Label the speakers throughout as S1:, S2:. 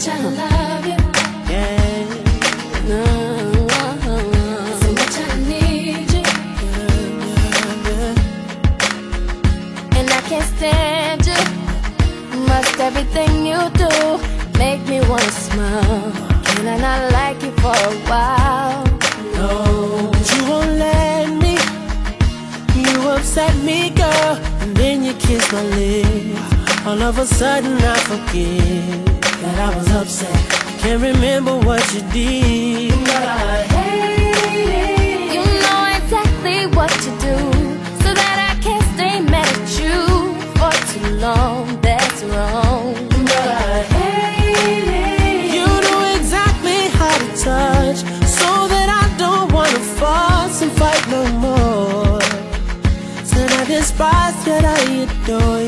S1: much I love you.
S2: Yeah.
S1: So much I need you.
S2: Yeah,
S1: and I can't stand you. Must everything you do make me wanna smile? Can I not like you for a while?
S2: No, but you won't let me. You upset me, girl, and then you kiss my lips. All of a sudden I forget that I was upset. Can't remember what you did. But I hate
S1: You know exactly what to do, so that I can't stay mad at you for too long. That's wrong. But I hate You
S2: know exactly how to touch, so that I don't wanna fuss and fight no more. I despise, yet I adore.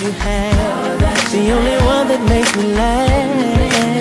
S2: you have. The only one that makes me laugh.